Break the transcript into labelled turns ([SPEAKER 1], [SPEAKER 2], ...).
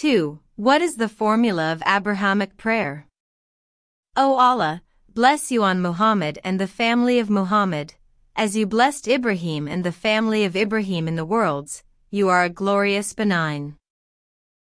[SPEAKER 1] 2. What is the formula of Abrahamic prayer? O Allah, bless you on Muhammad and the family of Muhammad, as you blessed Ibrahim and the family of Ibrahim in the worlds, you are a glorious benign.